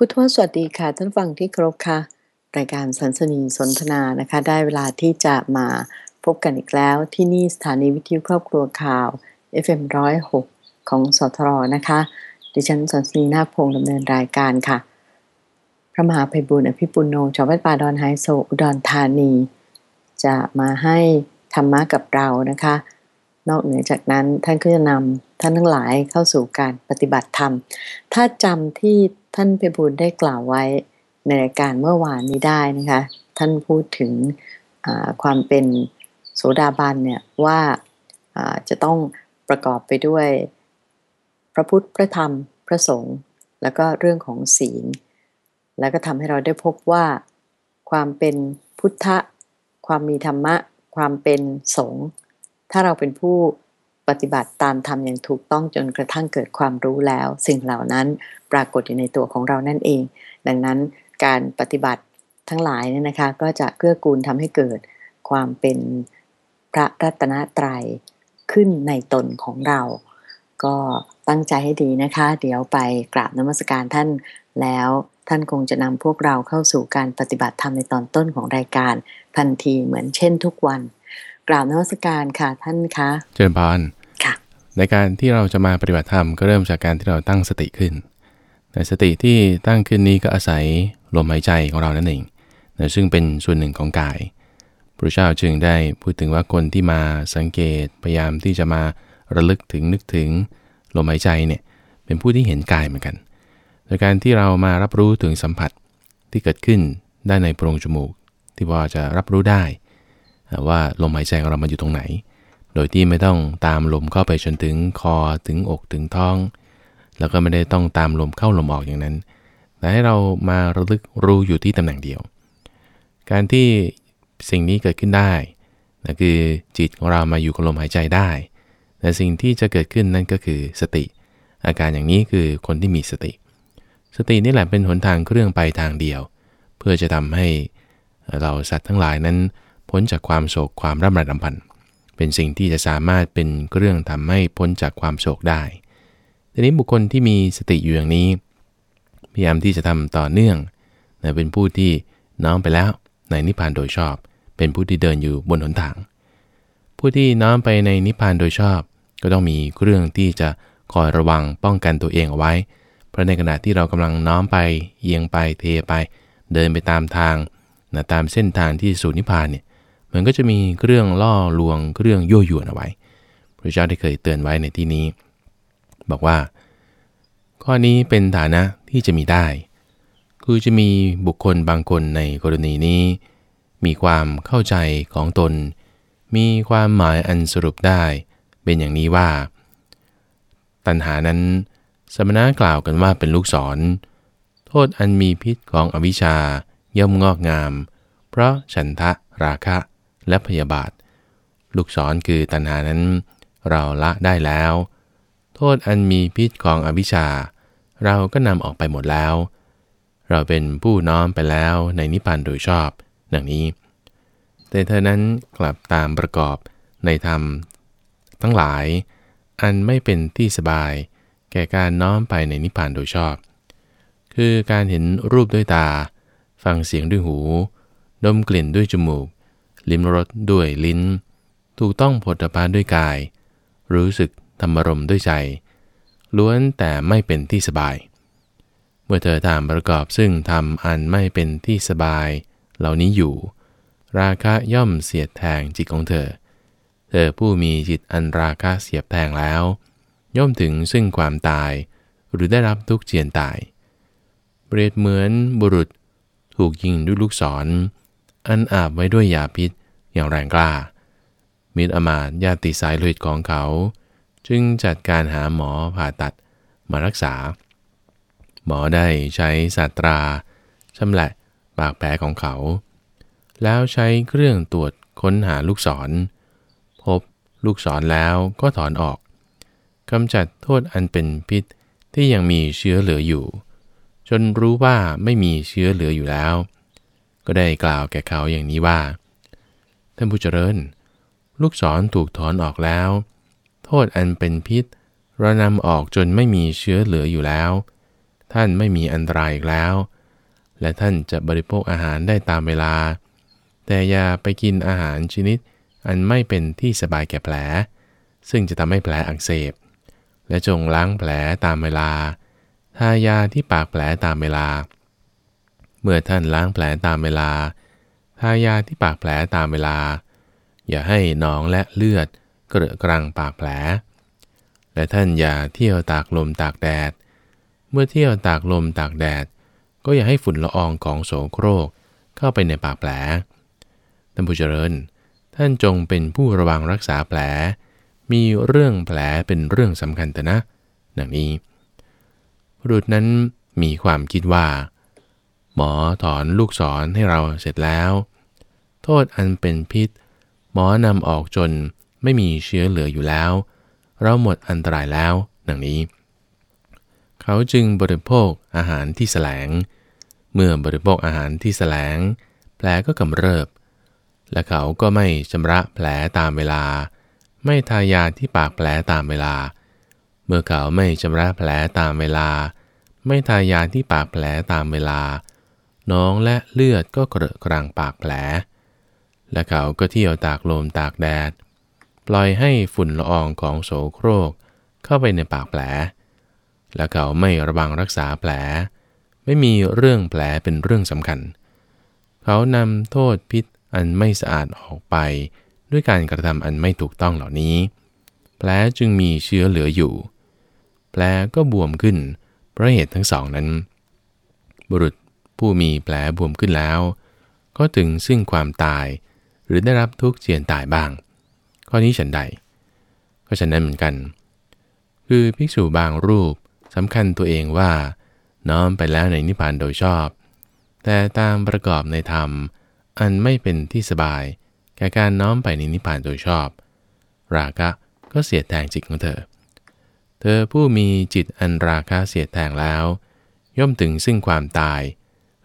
พุทธวสวัสดีค่ะ ท่านฟังที่ครพค่ะ รายการสันสนีสนทนานะคะ ได้เวลาที่จะมาพบกันอีกแล้วที่นี่สถานีวิทยุครอบครัวข่าว FM106 ของสทรนะคะ ดิฉันสันสนีนาคพงดำเนินรายการค่ะ พระมหาภัยบุญอภิปุโนชาววัดป่าดอนไฮโซอุดรธานี จะมาให้ธรรมะกับเรานะคะ นอกเหนือจากนั้นท่านก็จะนำท่านทั้งหลายเข้าสู่การปฏิบัติธรรม ถ้าจำที่ ท่านเพบูลได้กล่าวไว้ในรายการเมื่อวานนี้ได้นะคะท่านพูดถึงความเป็นโสดาบันเนี่ยว่าจะต้องประกอบไปด้วยพระพุทธพระธรรมพระสงฆ์แล้วก็เรื่องของศีล แล้วก็ทำให้เราได้พบว่าความเป็นพุทธะ ความมีธรรมะ ความเป็นสงฆ์ถ้าเราเป็นผู้ ปฏิบัติตามธรรมอย่างถูกต้องจนกระทั่งเกิดความรู้แล้ว สิ่งเหล่านั้นปรากฏอยู่ในตัวของเรานั่นเอง ดังนั้นการปฏิบัติทั้งหลายเนี่ยนะคะ ก็จะเกื้อกูลทำให้เกิดความเป็นพระรัตนตรัยขึ้นในตนของเรา ก็ตั้งใจให้ดีนะคะ เดี๋ยวไปกราบนมัสการท่านแล้วท่านคงจะนำพวกเราเข้าสู่การปฏิบัติธรรมในตอนต้นของรายการ ทันทีเหมือนเช่นทุกวัน กราบนมัสการค่ะท่านคะ เจริญพรค่ะ ในการที่เราจะมาปฏิบัติธรรมก็เริ่มจากการที่เราตั้งสติขึ้น แต่สติที่ตั้งขึ้นนี้ก็อาศัยลมหายใจของเรานั่นเองนะซึ่งเป็นส่วนหนึ่งของกาย พระเจ้าจึงได้พูดถึงว่าคนที่มาสังเกตพยายามที่จะมาระลึกถึงนึกถึงลมหายใจเนี่ยเป็นผู้ที่เห็นกายเหมือนกัน โดยการที่เรามารับรู้ถึงสัมผัสที่เกิดขึ้นได้ในโพรงจมูก ที่พอจะรับรู้ได้ ว่าลมหายใจของเรามันอยู่ตรงไหน โดยที่ไม่ต้องตามลมเข้าไปจนถึงคอถึงอกถึงท้อง แล้วก็ไม่ได้ต้องตามลมเข้าลมออกอย่างนั้น แต่ให้เรามาระลึกรู้อยู่ที่ตำแหน่งเดียว การที่สิ่งนี้เกิดขึ้นได้นั่นคือจิตของเรามาอยู่กับลมหายใจได้ แต่สิ่งที่จะเกิดขึ้นนั่นก็คือสติ อาการอย่างนี้คือคนที่มีสติ สตินี่แหละเป็นหนทางเครื่องไปทางเดียว เพื่อจะทำให้เราสัตว์ทั้งหลายนั้นพ้นจากความโศกความร่ำไรรำพันธ์ เป็นสิ่งที่จะสามารถเป็นเครื่องทำให้พ้นจากความโศกได้ ทีนี้บุคคลที่มีสติอยู่อย่างนี้ พยายามที่จะทำต่อเนื่องนะเป็นผู้ที่น้อมไปแล้วในนิพพานโดยชอบ เป็นผู้ที่เดินอยู่บนหนทาง ผู้ที่น้อมไปในนิพพานโดยชอบ ก็ต้องมีเรื่องที่จะคอยระวังป้องกันตัวเองเอาไว้ เพราะในขณะที่เรากำลังน้อมไปเอียงไปเทไป เดินไปตามทางนะตามเส้นทางที่สู่นิพพานเนี่ย มันก็จะมีเรื่องล่อลวงเรื่องยั่วยวนเอาไว้พระเจ้าได้เคยเตือนไว้ในที่นี้ บอกว่า ข้อนี้เป็นฐานะที่จะมีได้ คือจะมีบุคคลบางคนในกรณีนี้ มีความเข้าใจของตน มีความหมายอันสรุปได้ เป็นอย่างนี้ว่า ตัณหานั้น สมณะกล่าวกันว่าเป็นลูกศร โทษอันมีพิษของอวิชชาย่อมงอกงาม เพราะฉันทะราคะ และพยาบาท ลูกศรคือตัณหานั้น เราละได้แล้ว โทษอันมีพิษของอวิชชา เราก็นำออกไปหมดแล้ว เราเป็นผู้น้อมไปแล้วในนิพพานโดยชอบ ดังนี้ แต่เธอนั้นกลับตามประกอบในธรรม ทั้งหลาย อันไม่เป็นที่สบาย แก่การน้อมไปในนิพพานโดยชอบ คือการเห็นรูปด้วยตา ฟังเสียงด้วยหู ดมกลิ่นด้วยจมูก ลิ้มรสด้วยลิ้น ถูกต้องผลพานด้วยกาย รู้สึกธรรมรมด้วยใจ ล้วนแต่ไม่เป็นที่สบาย เมื่อเธอทำประกอบซึ่งทำอันไม่เป็นที่สบาย เหล่านี้อยู่ ราคะย่อมเสียดแทงจิตของเธอ เธอผู้มีจิตอันราคะเสียบแทงแล้ว ย่อมถึงซึ่งความตาย หรือได้รับทุกเจียนตาย เปรียบเหมือนบุรุษถูกยิงด้วยลูกศร อันอาบไว้ด้วยยาพิษอย่างแรงกล้า มิตรอมาตญาติสายเลือดของเขา จึงจัดการหาหมอผ่าตัดมารักษา หมอได้ใช้สาตราชำแหละปากแผลของเขา แล้วใช้เครื่องตรวจค้นหาลูกศร พบลูกศรแล้วก็ถอนออกกำจัดโทษอันเป็นพิษที่ยังมีเชื้อเหลืออยู่ จนรู้ว่าไม่มีเชื้อเหลืออยู่แล้ว ก็ได้กล่าวแก่เขาอย่างนี้ว่า ท่านผู้เจริญ ลูกศรถูกถอนออกแล้ว โทษอันเป็นพิษ เรานำออกจนไม่มีเชื้อเหลืออยู่แล้ว ท่านไม่มีอันตรายอีกแล้ว และท่านจะบริโภคอาหารได้ตามเวลา แต่อย่าไปกินอาหารชนิด อันไม่เป็นที่สบายแก่แผล ซึ่งจะทำให้แผลอักเสบ และจงล้างแผลตามเวลาทายาที่ปากแผลตามเวลา เมื่อท่านล้างแผลตามเวลา ทายาที่ปากแผลตามเวลา อย่าให้หนองและเลือดเกระกรังปากแผล และท่านอย่าเที่ยวตากลมตากแดด เมื่อเที่ยวตากลมตากแดด ก็อย่าให้ฝุ่นละอองของโสโครกเข้าไปในปากแผล ท่านผู้เจริญ ท่านจงเป็นผู้ระวังรักษาแผล มีเรื่องแผลเป็นเรื่องสำคัญแต่นะ ดังนี้รุดนั้นมีความคิดว่า หมอถอนลูกศรให้เราเสร็จแล้ว โทษอันเป็นพิษ หมอนำออกจนไม่มีเชื้อเหลืออยู่แล้ว เราหมดอันตรายแล้วดังนี้ เขาจึงบริโภคอาหารที่แสลง เมื่อบริโภคอาหารที่แสลง แผลก็กำเริบ และเขาก็ไม่ชำระแผลตามเวลา ไม่ทายาที่ปากแผลตามเวลา เมื่อเขาไม่ชำระแผลตามเวลา ไม่ทายาที่ปากแผลตามเวลา น้องและเลือดก็เกระกรังปากแผล และเขาก็เที่ยวตากลมตากแดด ปล่อยให้ฝุ่นละอองของโสโครกเข้าไปในปากแผล และเขาไม่ระวังรักษาแผล ไม่มีเรื่องแผลเป็นเรื่องสำคัญ เขานำโทษพิษอันไม่สะอาดออกไป ด้วยการกระทำอันไม่ถูกต้องเหล่านี้ แผลจึงมีเชื้อเหลืออยู่ แผลก็บวมขึ้นเพราะเหตุทั้งสองนั้น บุรุษ ผู้มีแผลบวมขึ้นแล้ว ก็ถึงซึ่งความตาย หรือได้รับทุกข์เจียนตายบ้าง ข้อนี้ฉันใด ก็ฉันนั้นเหมือนกัน คือภิกษุบางรูปสำคัญตัวเองว่า น้อมไปแล้วในนิพพานโดยชอบ แต่ตามประกอบในธรรม อันไม่เป็นที่สบาย แก่การน้อมไปในนิพพานโดยชอบ ราคะก็เสียแทงจิตของเธอ เธอผู้มีจิตอันราคะเสียแทงแล้ว ย่อมถึงซึ่งความตาย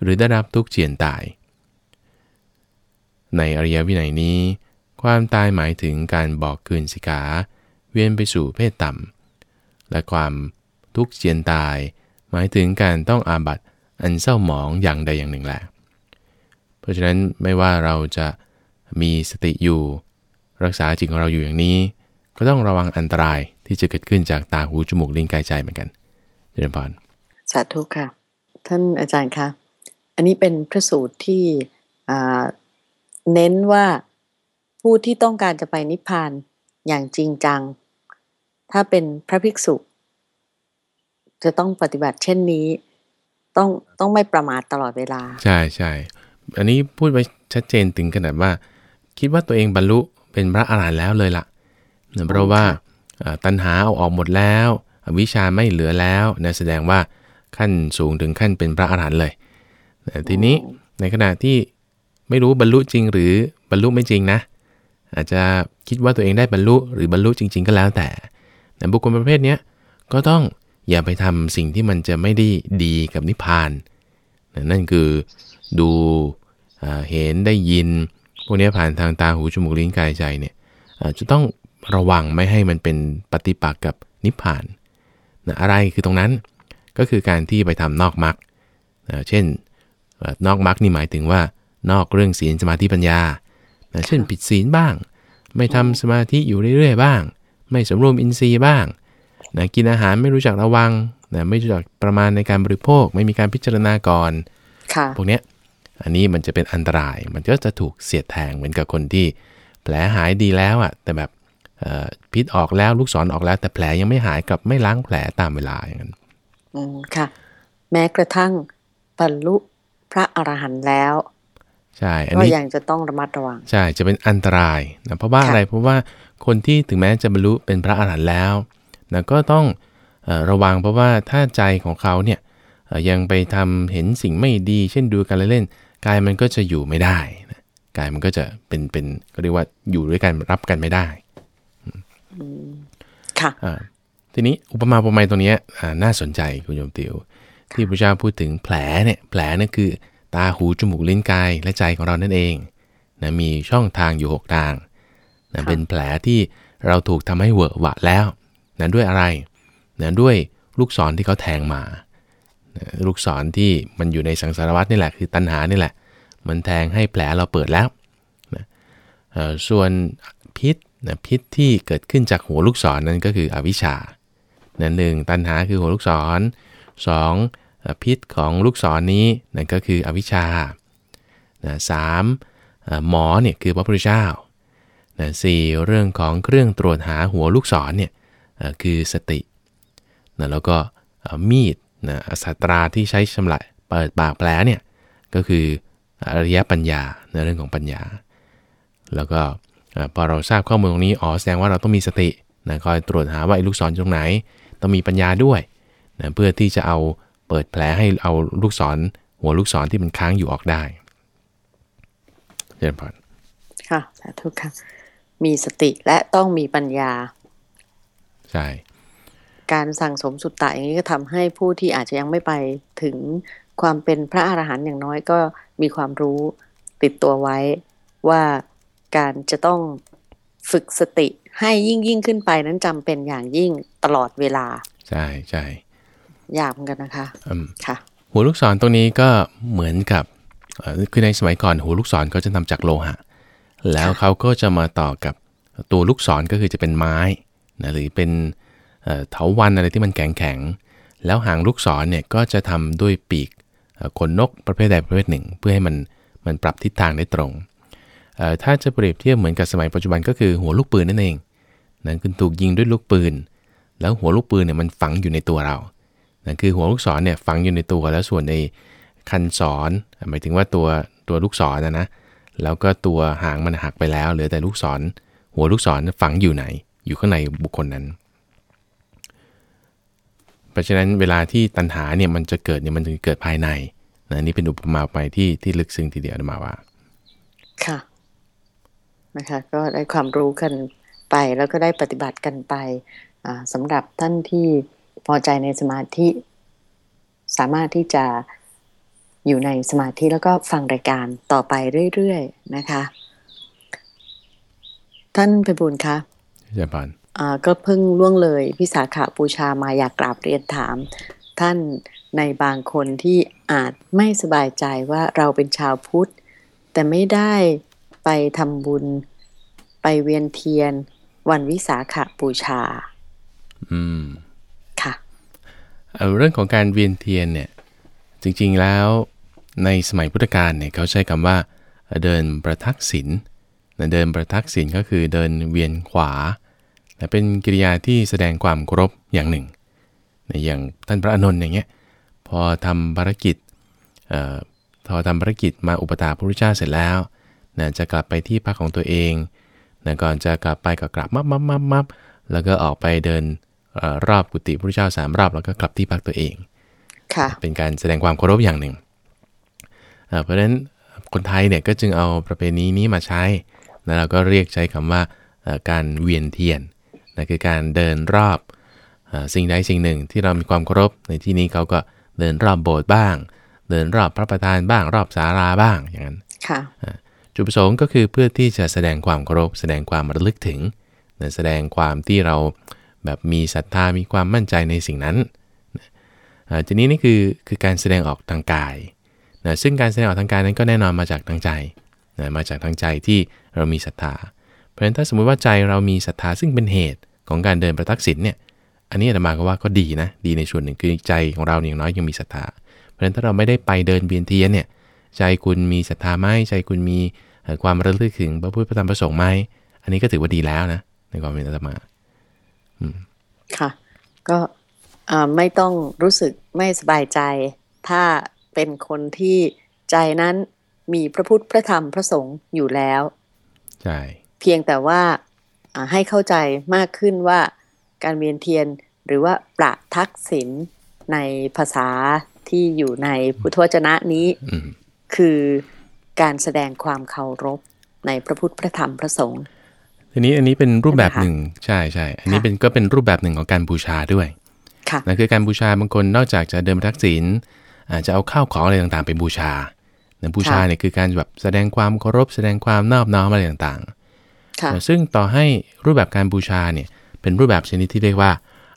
หรือได้รับทุกข์เจียนตาย ในอริยวินัยนี้ ความตายหมายถึงการบอกคืนสิกขาเวียนไปสู่เพศต่ำ และความทุกข์เจียนตาย หมายถึงการต้องอาบัตอันเศร้าหมองอย่างใดอย่างหนึ่งแหละ เพราะฉะนั้นไม่ว่าเราจะมีสติอยู่ รักษาจิตของเราอยู่อย่างนี้ ก็ต้องระวังอันตรายที่จะเกิดขึ้นจากตาหูจมูกลิ้นกายใจเหมือนกันเจริญพรสาธุค่ะ ท่านอาจารย์คะ อันนี้เป็นพระสูตรที่เน้นว่าผู้ที่ต้องการจะไปนิพพานอย่างจริงจัง ถ้าเป็นพระภิกษุ จะต้องปฏิบัติเช่นนี้ ต้องต้องไม่ประมาทตลอดเวลา ใช่ใช่อันนี้พูดไว้ชัดเจนถึงขนาดว่า คิดว่าตัวเองบรรลุเป็นพระอรหันต์แล้วเลยล่ะเนื่องเพราะว่าตัณหาเอาออกหมดแล้ว วิชาไม่เหลือแล้วนะแสดงว่าขั้นสูงถึงขั้นเป็นพระอรหันต์เลย ทีนี้ในขณะที่ไม่รู้บรรลุจริง หรือบรรลุไม่จริงนะ อาจจะคิดว่าตัวเองได้บรรลุหรือบรรลุจริง ๆ ก็แล้วแต่แต่บุคคลประเภทเนี้ยก็ต้องอย่าไปทำสิ่งที่มันจะไม่ได้ดีกับนิพพาน นั่นคือดูอ่าเห็นได้ยิน พวกนี้ผ่านทางตาหูจมูกลิ้นกายใจเนี่ยอ่าจะต้องระวังไม่ให้มันเป็นปฏิปักษ์กับนิพพานนะอะไรคือตรงนั้นก็คือการที่ไปทำนอกมรรคนะเช่นเอ่อ นอกมรรคนี่หมายถึงว่านอกเรื่องศีลสมาธิปัญญานะเช่นผิดศีลบ้าง ไม่ทำสมาธิอยู่เรื่อยๆบ้าง ไม่สำรวมอินทรีย์บ้างนะกินอาหารไม่รู้จักระวังนะไม่รู้จักประมาณในการบริโภค ไม่มีการพิจารณาก่อนค่ะพวกเนี้ยอันนี้มันจะเป็นอันตราย มันก็จะถูกเสียดแทงเหมือนกับคนที่ แผลหายดีแล้วอะ แต่แบบเอ่อพิษออกแล้วลูกศรออกแล้ว แต่แผลยังไม่หายกลับไม่ล้างแผลตามเวลาอย่างนั้น อืมค่ะ แม้กระทั่งบรรลุ พระอรหันต์แล้วใช่อันก็นี้ยังจะต้องระมัดระวังใช่จะเป็นอันตรายนะเพราะว่าค่ะอะไรเพราะว่าคนที่ถึงแม้จะบรรลุเป็นพระอรหันต์แล้วนะก็ต้องเอ่อระวังเพราะว่าถ้าใจของเขาเนี่ยเอ่อยังไปทำเห็นสิ่งไม่ดี เช่นดูการเล่นๆกายมันก็จะอยู่ไม่ได้นะกายมันก็จะเป็นเป็นก็เรียกว่าอยู่ด้วยกันรับกันไม่ได้ค่ะอ่าทีนี้อุปมาอุปไมยตรงเนี้ยอ่าน่าสนใจคุณโยมติว ที่พระเจ้าพูดถึงแผลเนี่ยแผลนั่นคือ ตาหูจมูกลิ้นกายและใจของเรานั่นเองนะมีช่องทางอยู่ 6 ทางนะค่ะเป็นแผลที่เราถูกทำให้เวอะหวะแล้วนะด้วยอะไรนะด้วยลูกศรที่เขาแทงมาลูกศรที่มันอยู่ในสังสารวัตนี่แหละคือตัณหานี่แหละ มันแทงให้แผลเราเปิดแล้วนะส่วนพิษนะพิษที่เกิดขึ้นจากหัวลูกศรนนั้นก็คืออวิชชานะหนึ่งตัณหาคือหัวลูกศร สองพิษของลูกศรนนี้นั่นก็คืออวิชชาสามหมอเนี่ยคือพระพุทธเจ้าสี่เรื่องของเครื่องตรวจหาหัวลูกศรเนี่ยคือสตินะแล้วก็มีดนะสัตราที่ใช้ชำระเปิดปากแผลเนี่ยก็คืออริยปัญญาในเรื่องของปัญญา แล้วก็พอเราทราบข้อมูลตรงนี้อ๋อแสดงว่าเราต้องมีสตินะคอยตรวจหาว่าไอ้ลูกศรตรงไหน ต้องมีปัญญาด้วย นะเพื่อที่จะเอาเปิดแผลให้เอาลูกศร หัวลูกศรที่มันค้างอยู่ออกได้เจริญพรค่ะสาธุค่ะ มีสติและต้องมีปัญญา ใช่ การสั่งสมสุตตะอย่างนี้ก็ทำให้ผู้ที่อาจจะยังไม่ไปถึงความเป็นพระอรหันต์อย่างน้อยก็มีความรู้ติดตัวไว้ว่าการจะต้องฝึกสติให้ยิ่งยิ่งขึ้นไปนั้นจำเป็นอย่างยิ่งตลอดเวลา ใช่ใช่ ยากเหมือนกันนะคะค่ะ หัวลูกศรตรงนี้ก็เหมือนกับคือในสมัยก่อนหัวลูกศรเขาจะทำจากโลหะ แล้วเขาก็จะมาต่อกับตัวลูกศรก็คือจะเป็นไม้นะหรือเป็นเถาวันอะไรที่มันแข็งแข็งแล้วหางลูกศรเนี่ยก็จะทำด้วยปีกขนนกประเภทใดประเภทหนึ่ง เพื่อให้มันมันปรับทิศทางได้ตรง ถ้าจะเปรียบเทียบเหมือนกับสมัยปัจจุบันก็คือหัวลูกปืนนั่นเองนั่นคือถูกยิงด้วยลูกปืน แล้วหัวลูกปืนเนี่ยมันฝังอยู่ในตัวเรา นั่นคือหัวลูกศรเนี่ยฝังอยู่ในตัวแล้วส่วนในคันศรหมายถึงว่าตัวตัวลูกศรนะนะแล้วก็ตัวหางมันหักไปแล้วเหลือแต่ลูกศร หัวลูกศรฝังอยู่ไหน อยู่ข้างในบุคคลนั้น เพราะฉะนั้นเวลาที่ตัณหาเนี่ยมันจะเกิดเนี่ยมันจะเกิดภายในนะนี่เป็นอุปมาไปที่ที่ลึกซึ้งทีเดียวมาว่า ค่ะนะคะก็ได้ความรู้กันไปแล้วก็ได้ปฏิบัติกันไปสำหรับท่านที่ พอใจในสมาธิ สามารถที่จะอยู่ในสมาธิแล้วก็ฟังรายการต่อไปเรื่อยๆนะคะ ท่านไปบุญคะเจริญพรก็เพิ่งล่วงเลยพิสาขาบูชามาอยากกราบเรียนถาม ท่านในบางคนที่อาจไม่สบายใจว่าเราเป็นชาวพุทธ แต่ไม่ได้ไปทำบุญไปเวียนเทียน วันวิสาขาบูชา อืมค่ะ เรื่องของการเวียนเทียนเนี่ยจริงๆแล้วในสมัยพุทธกาลเนี่ยเขาใช้คำว่าเดินประทักษิณเดินประทักษิณก็คือเดินเวียนขวาแต่เป็นกิริยาที่แสดงความเคารพอย่างหนึ่ง อย่างท่านพระอนุนอย่างเงี้ยพอทำภารกิจพอทำภารกิจมาอุปถาพระพุทธเจ้าเสร็จแล้วนะจะกลับไปที่พักของตัวเองนะก่อนจะกลับไปก็กลับมับมับมับมับแล้วก็ออกไปเดิน รอบกุฏิพระพุทธเจ้าสามรอบแล้วก็กลับที่พักตัวเองค่ะเป็นการแสดงความเคารพอย่างหนึ่ง เพราะฉะนั้นคนไทยเนี่ยก็จึงเอาประเพณีนี้มาใช้ แล้วเราก็เรียกใช้คำว่าการเวียนเทียนนะคือการเดินรอบสิ่งใดสิ่งหนึ่งที่เรามีความเคารพในที่นี้เขาก็เดินรอบโบสถ์บ้าง เดินรอบพระประธานบ้าง รอบศาลาบ้างอย่างนั้นจุดประสงค์ก็คือเพื่อที่จะแสดงความเคารพ แสดงความระลึกถึง แสดงความที่เรา แบบมีศรัทธามีความมั่นใจในสิ่งนั้นทีนี้นี่คือคือการแสดงออกทางกายนะซึ่งการแสดงออกทางกายนั้นก็แน่นอนมาจากทางใจนะมาจากทางใจที่เรามีศรัทธา เพราะฉะนั้นถ้าสมมุติว่าใจเรามีศรัทธาซึ่งเป็นเหตุของการเดินประทักษิณเนี่ย อันนี้อาตมาก็ว่าก็ดีนะ ดีในส่วนหนึ่งคือใจของเราอย่างน้อยยังมีศรัทธา เพราะฉะนั้นถ้าเราไม่ได้ไปเดินเบียนเทียนเนี่ย ใจคุณมีศรัทธาไหมใจคุณมีความระลึกถึงพระพุทธพระธรรมพระสงฆ์ไหมอันนี้ก็ถือว่าดีแล้วนะในความเป็นอาตมา ค่ะ ก็ไม่ต้องรู้สึกไม่สบายใจ ถ้าเป็นคนที่ใจนั้นมีพระพุทธพระธรรมพระสงฆ์อยู่แล้วใช่เพียงแต่ว่าให้เข้าใจมากขึ้นว่าการเวียนเทียนหรือว่าประทักษิณในภาษาที่อยู่ในพุทธวจนะนี้ คือการแสดงความเคารพในพระพุทธพระธรรมพระสงฆ์ ทีนี้อันนี้เป็นรูปแบบหนึ่งใช่ใช่อันนี้เป็นก็เป็นรูปแบบหนึ่งของการบูชาด้วยนั่นคือการบูชาบางคนนอกจากจะเดินทักษิณอาจจะเอาข้าวของอะไรต่างๆ ไปบูชาบูชาเนี่ยคือการแบบแสดงความเคารพแสดงความนอบน้อมอะไรต่างๆซึ่งต่อให้รูปแบบการบูชาเนี่ยเป็นรูปแบบชนิดที่เรียกว่า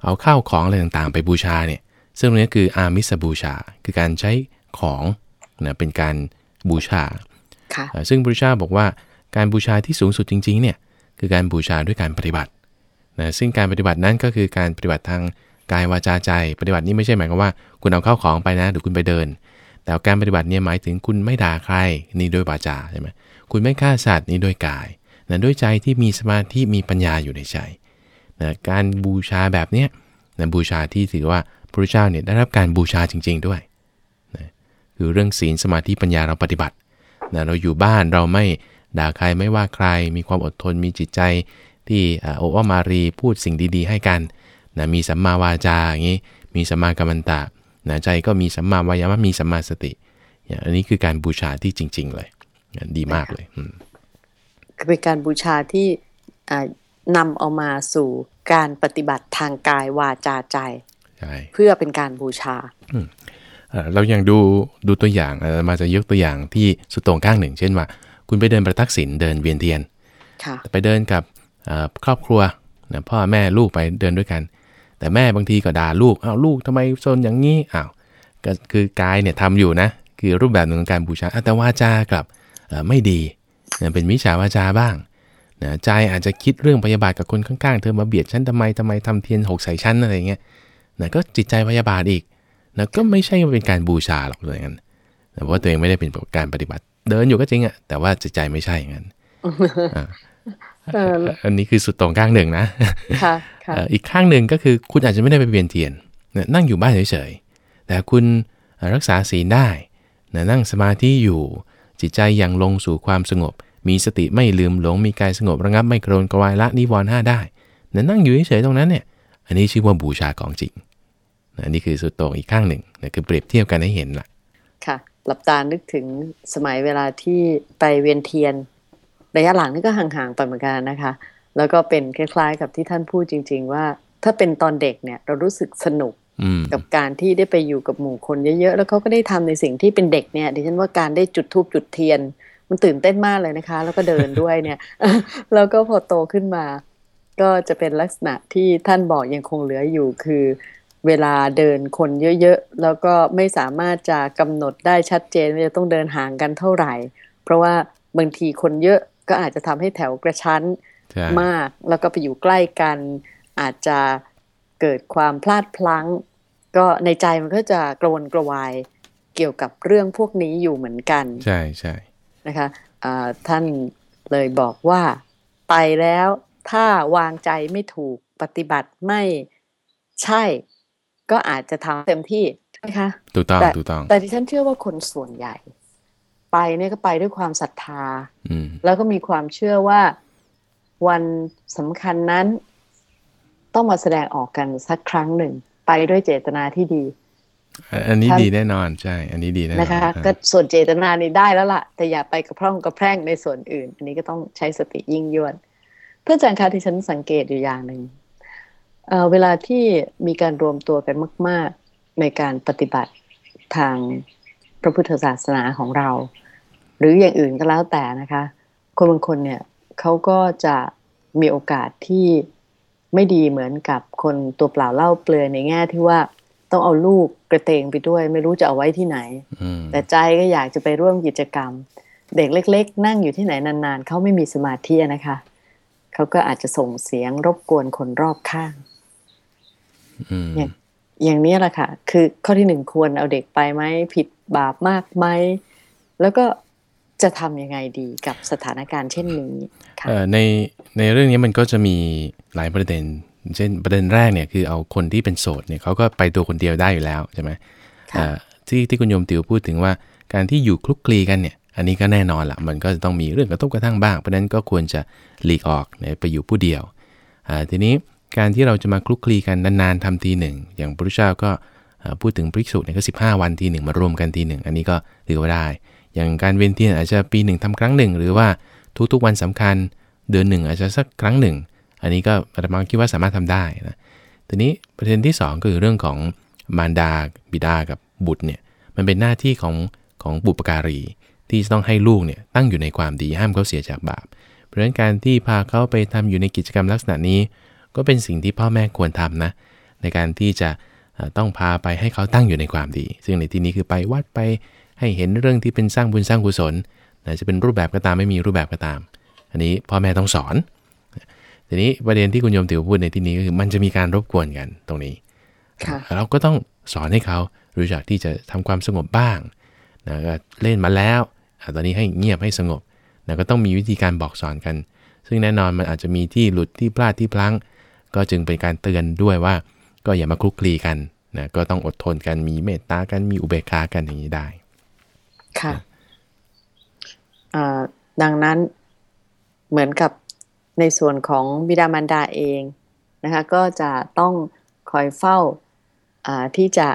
เอาข้าวของอะไรต่างๆ ไปบูชาเนี่ย ซึ่งตรงนี้คืออามิสบูชา คือการใช้ของนะเป็นการบูชาค่ะอ่าซึ่งพระพุทธเจ้าบอกว่าการบูชาที่สูงสุดจริงๆเนี่ย คือการบูชาด้วยการปฏิบัตินะซึ่งการปฏิบัตินั้นก็คือการปฏิบัติทางกายวาจาใจ ปฏิบัตินี้ไม่ใช่หมายความว่า คุณเอาเข้าของไปนะหรือคุณไปเดิน แต่การปฏิบัติเนี่ยหมายถึงคุณไม่ด่าใครนี่ด้วยวาจาใช่ไหมคุณไม่ฆ่าสัตว์นี่ด้วยกายนะด้วยใจที่มีสมาธิมีปัญญาอยู่ในใจนะการบูชาแบบเนี้ยนะบูชาที่ถือว่าพระเจ้าเนี่ยได้รับการบูชาจริง ๆด้วยนะคือเรื่องศีลสมาธิปัญญาเราปฏิบัตินะเราอยู่บ้านเราไม่ ด่าใครไม่ว่าใคร มีความอดทนมีจิตใจที่อ่าโอวามารีพูดสิ่งดีๆ ให้กันนะมีสัมมาวาจาอย่างนี้ มีสัมมากัมมันตะนะใจก็มีสัมมาวายามะมีสัมมาสติอย่างอันนี้คือการบูชาที่จริง ๆ เลยนะดีมากเลยอืมคือเป็นการบูชาที่อ่านำเอามาสู่การปฏิบัติทางกายวาจาใจใช่เพื่อเป็นการบูชาเอ่อเรายังดูดูตัวอย่างเอ่อมาจะยกตัวอย่างที่สุดโต่งข้างหนึ่ง เช่นว่า คุณไปเดินประทักษิณเดินเวียนเทียนค่ะไปเดินกับเอ่อครอบครัวนะพ่อแม่ลูกไปเดินด้วยกัน แต่แม่บางทีก็ด่าลูกอ้าวลูกทำไมโซนอย่างนี้อ้าวก็คือกายเนี่ยทำอยู่นะ คือรูปแบบหนึ่งของการบูชาอะแต่วาจากลับเอ่อไม่ดีนะเป็นมิจฉาวาจาบ้างนะใจอาจจะคิดเรื่องพยาบาทกับคนข้างๆ เธอมาเบียดฉันทำไมทำไมทำเทียนหกใส่ฉันอะไรเงี้ยนะก็จิตใจพยาบาทอีกนะก็ไม่ใช่ว่าเป็นการบูชาหรอกเลยงั้นนะเพราะว่าตัวเองไม่ได้เป็นการปฏิบัติ เดินอยู่ก็จริงอะแต่ว่าจิตใจไม่ใช่อย่างนั้นอะเอออันนี้คือสุดตรงข้างหนึ่งนะค่ะค่ะเอ่ออีกข้างหนึ่งก็คือคุณอาจจะไม่ได้ไปเวียนเทียนนะนั่งอยู่บ้านเฉยๆ แต่คุณเอ่อรักษาศีลได้นะนั่งสมาธิอยู่จิตใจยังลงสู่ความสงบ มีสติไม่ลืมหลง มีกายสงบระงับไม่โกรนกวายละนิวรณ์ห้าได้นะนั่งอยู่เฉยๆตรงนั้นเนี่ย อันนี้ชื่อว่าบูชาของจริงนะนี่คือสุดโต่งอีกข้างหนึ่งนะคือเปรียบเทียบกันให้เห็นละค่ะ หลับตานึกถึงสมัยเวลาที่ไปเวียนเทียนระยะหลังนี่ก็ห่างๆไปเหมือนกันนะคะ แล้วก็เป็นคล้ายๆ กับที่ท่านพูดจริง ๆ ว่า ถ้าเป็นตอนเด็กเนี่ยเรารู้สึกสนุกอืมกับการที่ได้ไปอยู่กับหมู่คนเยอะๆ แล้วเขาก็ได้ทำในสิ่งที่เป็นเด็กเนี่ยดิฉันว่าการได้จุดธูปจุดเทียน มันตื่นเต้นมากเลยนะคะ แล้วก็เดินด้วยเนี่ย แล้วก็พอโตขึ้นมา ก็จะเป็นลักษณะที่ท่านบอกยังคงเหลืออยู่คือ เวลาเดินคนเยอะๆ แล้วก็ไม่สามารถจะกำหนดได้ชัดเจนว่าจะต้องเดินห่างกันเท่าไหร่ เพราะว่าบางทีคนเยอะก็อาจจะทำให้แถวกระชั้นใช่มาก แล้วก็ไปอยู่ใกล้กัน อาจจะเกิดความพลาดพลั้ง ก็ในใจมันก็จะกระวนกระวายเกี่ยวกับเรื่องพวกนี้อยู่เหมือนกัน ใช่ใช่นะคะอ่าท่านเลยบอกว่าไปแล้วถ้าวางใจไม่ถูกปฏิบัติไม่ใช่ ก็อาจจะทำเต็มที่ใช่ไหมคะถูกต้องแต่ถูกต้อง แต่ที่ฉันเชื่อว่าคนส่วนใหญ่ ไปเนี่ยก็ไปด้วยความศรัทธาอืมแล้วก็มีความเชื่อว่าวันสำคัญนั้น ต้องมาแสดงออกกันสักครั้งหนึ่ง ไปด้วยเจตนาที่ดี อันนี้ท่านดีแน่นอนใช่ อันนี้ดีแน่นอนนะคะอ่าก็ส่วนเจตนานี่ได้แล้วล่ะ แต่อย่าไปกระพร่องกระแพร่งในส่วนอื่น อันนี้ก็ต้องใช้สติยิ่งยวดเพื่อนอาจารย์คะที่ฉันสังเกตอยู่อย่างหนึ่งเอ่อ เวลาที่มีการรวมตัวกันมาก ๆ ในการปฏิบัติทางพระพุทธศาสนาของเรา หรืออย่างอื่นก็แล้วแต่นะคะ คนบางคนเนี่ยเขาก็จะมีโอกาสที่ไม่ดีเหมือนกับคนตัวเปล่าเล่าเปลือยในแง่ที่ว่าต้องเอาลูกกระเตงไปด้วย ไม่รู้จะเอาไว้ที่ไหน แต่ใจก็อยากจะไปร่วมกิจกรรม เด็กเล็ก ๆ นั่งอยู่ที่ไหนนานๆเขาไม่มีสมาธินะคะเขาก็อาจจะส่งเสียงรบกวนคนรอบข้าง เนี่ยอย่างนี้แหละค่ะ คือข้อที่หนึ่งควรเอาเด็กไปไหมผิดบาปมากไหมแล้วก็จะทำยังไงดีกับสถานการณ์เช่นนี้ค่ะเอ่อในในเรื่องนี้มันก็จะมีหลายประเด็น เช่นประเด็นแรกเนี่ยคือเอาคนที่เป็นโสดเนี่ยเขาก็ไปตัวคนเดียวได้อยู่แล้วใช่ไหมค่ะเอ่อที่ที่คุณโยมติวพูดถึงว่าการที่อยู่คลุกคลีกันเนี่ยอันนี้ก็แน่นอนละมันก็จะต้องมีเรื่องกระทบกระทั่งบ้างเพราะฉะนั้นก็ควรจะหลีกออกเนี่ยไปอยู่ผู้เดียวอ่าทีนี้ การที่เราจะมาคลุกคลีกันนานๆทำทีหนึ่งอย่างพระพุทธเจ้าก็พูดถึงภิกษุเนี่ยก็สิวันทีหนึ่งมารวมกันทีหนึ่งอันนี้ก็ถือว่าได้ อย่างการเวียนเทียนอาจจะปีหนึ่งทำครั้งหนึ่ง หรือว่าทุกๆวันสำคัญเดือนหนึ่งอาจจะสักครั้งหนึ่ง อันนี้ก็อาตมาคิดว่าสามารถทำได้นะทีนี้ประเด็นที่ 2 ก็คือเรื่องของมารดาบิดากับบุตรเนี่ยมันเป็นหน้าที่ของของบุปการี ที่จะต้องให้ลูกเนี่ยตั้งอยู่ในความดีห้ามเขาเสียจากบาป เพราะฉะนั้นการที่พาเขาไปทำอยู่ในกิจกรรมลักษณะนี้ ก็เป็นสิ่งที่พ่อแม่ควรทำนะ ในการที่จะต้องพาไปให้เขาตั้งอยู่ในความดี ซึ่งในที่นี้คือไปวัดไปให้เห็นเรื่องที่เป็นสร้างบุญสร้างกุศลจะเป็นรูปแบบก็ตามไม่มีรูปแบบก็ตาม อันนี้พ่อแม่ต้องสอน ทีนี้ประเด็นที่คุณโยมติ๋วพูดในที่นี้ก็คือมันจะมีการรบกวนกันตรงนี้เราก็ต้องสอนให้เขารู้จักที่จะทำความสงบบ้างนะก็เล่นมาแล้วตอนนี้ให้เงียบให้สงบนะก็ต้องมีวิธีการบอกสอนกัน ซึ่งแน่นอนมันอาจจะมีที่หลุดที่พลาดที่พลั้ง ก็จึงเป็นการเตือนด้วยว่า ก็อย่ามาคลุกคลีกันนะก็ต้องอดทนกันมีเมตตากันมีอุเบกขากันอย่างนี้ได้ ค่ะดังนั้นเหมือนกับในส่วนของบิดามารดาเองนะคะก็จะต้องคอยเฝ้าที่จะ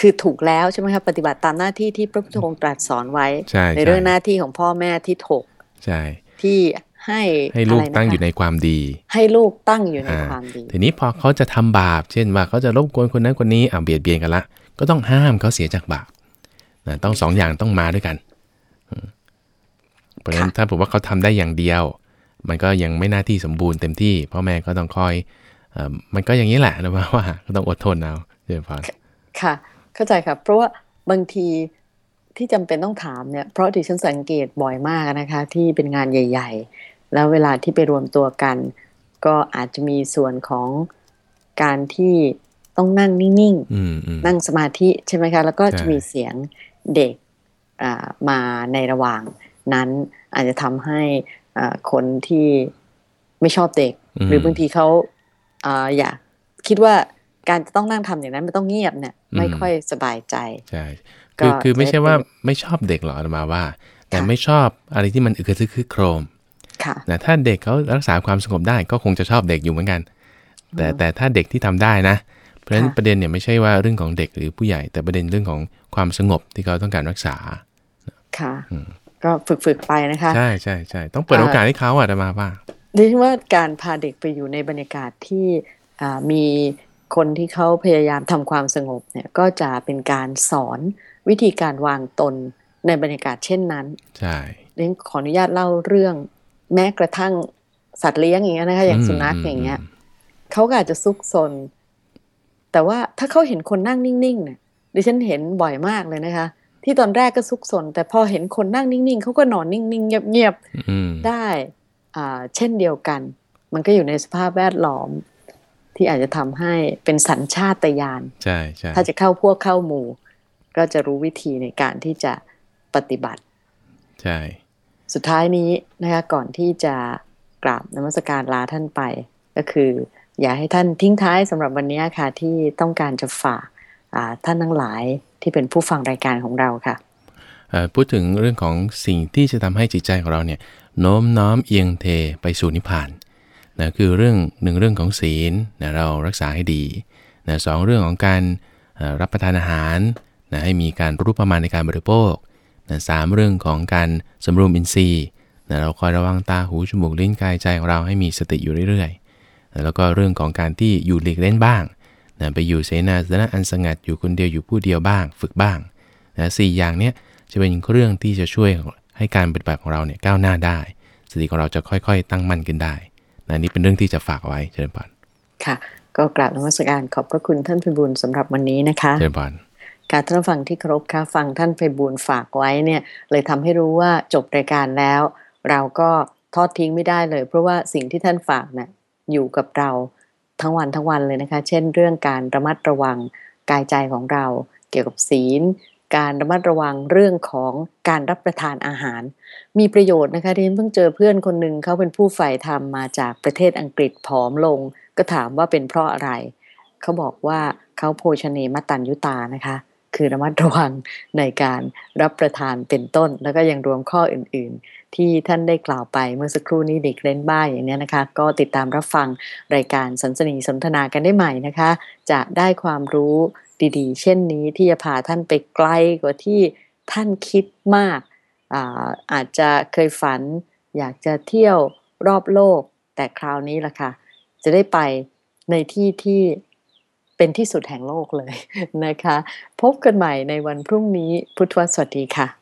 คือถูกแล้วใช่ไหมครับปฏิบัติตามหน้าที่ที่พระพุทธองค์ตรัสสอนไว้ใในเรื่องหน้าที่ของพ่อแม่ที่ถกใช่ที่ ให้ให้ลูกตั้งอยู่ในความดี ให้ลูกตั้งอยู่ในความดี ทีนี้พอเขาจะทำบาป เช่นว่าเขาจะรบกวนคนนั้นคนนี้อ่าเบียดเบียนกันละ ก็ต้องห้ามเขาเสียจากบาปนะต้องสองอย่างต้องมาด้วยกัน เพราะฉะนั้นถ้าผมว่าเขาทำได้อย่างเดียว มันก็ยังไม่หน้าที่สมบูรณ์เต็มที่พ่อแม่ก็ต้องคอยอมันก็อย่างนี้แหละนะว่าก็ต้องอดทนเอาเดี๋ยวพอค่ะ เข้าใจครับเพราะว่าบางทีที่จำเป็นต้องถามเนี่ยเพราะที่ฉันสังเกตบ่อยมากนะคะ ที่เป็นงานใหญ่ๆ แล้วเวลาที่ไปรวมตัวกัน ก็อาจจะมีส่วนของการที่ต้องนั่งนิ่งๆ นั่งสมาธิใช่ไหมคะ แล้วก็จะมีเสียงเด็กมาในระหว่างนั้นอาจจะทำให้คนที่ไม่ชอบเด็ก หรือบางทีเขาอยากคิดว่าการจะต้องนั่งทำอย่างนั้นมันต้องเงียบเนี่ยไม่ค่อยสบายใจใช่คือคือไม่ใช่ว่าไม่ชอบเด็กหรอกมาว่า แต่ไม่ชอบอะไรที่มันอึกระทึกคึกโครม นะถ้าเด็กเขารักษาความสงบได้ก็คงจะชอบเด็กอยู่เหมือนกัน แต่แต่ถ้าเด็กที่ทำได้นะ เพราะฉะนั้นประเด็นเนี่ยไม่ใช่ว่าเรื่องของเด็กหรือผู้ใหญ่ แต่ประเด็นเรื่องของความสงบที่เขาต้องการรักษา ค่ะ ก็ฝึกฝึกไปนะคะ ใช่ใช่ใช่ต้องเปิดโอกาสให้เขาอะมาว่าดิฉันว่าการพาเด็กไปอยู่ในบรรยากาศที่มีคนที่เขาพยายามทำความสงบเนี่ยก็จะเป็นการสอนวิธีการวางตนในบรรยากาศเช่นนั้น ใช่ดิฉันขออนุญาตเล่าเรื่อง แม้กระทั่งสัตว์เลี้ยงอย่างเงี้ยนะคะ อย่างสุนัขอย่างเงี้ยเขาก็อาจจะซุกซน แต่ว่าถ้าเขาเห็นคนนั่งนิ่งๆเนี่ยดิฉันเห็นบ่อยมากเลยนะคะ ที่ตอนแรกก็ซุกซน แต่พอเห็นคนนั่งนิ่งๆเขาก็นอนนิ่งๆเงียบๆได้อ่าเช่นเดียวกัน มันก็อยู่ในสภาพแวดล้อม ที่อาจจะทำให้เป็นสัญชาตญาณใช่ใช่ถ้าจะเข้าพวกเข้าหมู่ ก็จะรู้วิธีในการที่จะปฏิบัติ ใช่ สุดท้ายนี้นะคะก่อนที่จะกราบนมัสการลาท่านไป ก็คือ อย่าให้ท่านทิ้งท้ายสำหรับวันนี้ค่ะ ที่ต้องการจะฝากท่านทั้งหลายที่เป็นผู้ฟังรายการของเราค่ะพูดถึงเรื่องของสิ่งที่จะทำให้จิตใจของเราเนี่ยโน้มน้อมเอียงเทไปสู่นิพพานนะคือเรื่องหนึ่งเรื่องของศีลนะเรารักษาให้ดีนะสองเรื่องของการรับประทานอาหารนะให้มีการรู้ประมาณในการบริโภค นะสามเรื่องของการสำรวมอินทรีย์นะเราคอยระวังตาหูจมูกลิ้นกายใจของเราให้มีสติอยู่เรื่อยๆนะแล้วก็เรื่องของการที่อยู่หลีกเล่นบ้างนะไปอยู่เสนาสนะอันสงัดอยู่คนเดียวอยู่ผู้เดียวบ้าง ฝึกบ้างนะสอย่างเนี้ยจะเป็นเรื่องที่จะช่วยให้การปฏิบัติของเราเนี่ยก้าวหน้าได้ สติของเราจะค่อยๆ ตั้งมั่นขึ้นได้นะนี่เป็นเรื่องที่จะฝากไว้เชิญพนค่ะ ก็กราบนมัสการขอบพระคุณท่านพิบูลสำหรับวันนี้นะคะเชิญพน การท่านฟังที่ครบค่ะฟังท่านไพบูลฝากไว้เนี่ยเลยทำให้รู้ว่าจบรายการแล้ว เราก็ทอดทิ้งไม่ได้เลย เพราะว่าสิ่งที่ท่านฝากนะ่ะอยู่กับเราทั้งวันทั้งวันเลยนะคะ เช่น เรื่องการระมัดระวังกายใจของเรา เกี่ยวกับศีล การระมัดระวังเรื่องของการรับประทานอาหาร มีประโยชน์นะคะที่ฉันเพิ่งเจอเพื่อนคนหนึ่งเขาเป็นผู้ใฝ่ธรรมมาจากประเทศอังกฤษผอมลง ก็ถามว่าเป็นเพราะอะไร เขาบอกว่าเขาโภชเนมตันยุตานะคะ คือระมัดระวังในการรับประทานเป็นต้น แล้วก็ยังรวมข้ออื่น ๆ ที่ท่านได้กล่าวไปเมื่อสักครู่นี้เด็กเล่นบ้าอย่างนี้นะคะ ก็ติดตามรับฟังรายการสันสนีสนทนากันได้ใหม่นะคะ จะได้ความรู้ดีๆ เช่นนี้ที่จะพาท่านไปไกลกว่าที่ท่านคิดมากอาอาจจะเคยฝัน อยากจะเที่ยวรอบโลก แต่คราวนี้ล่ะค่ะ จะได้ไปในที่ที่ เป็นที่สุดแห่งโลกเลยนะคะ พบกันใหม่ในวันพรุ่งนี้พุทธวสวัสดีค่ะ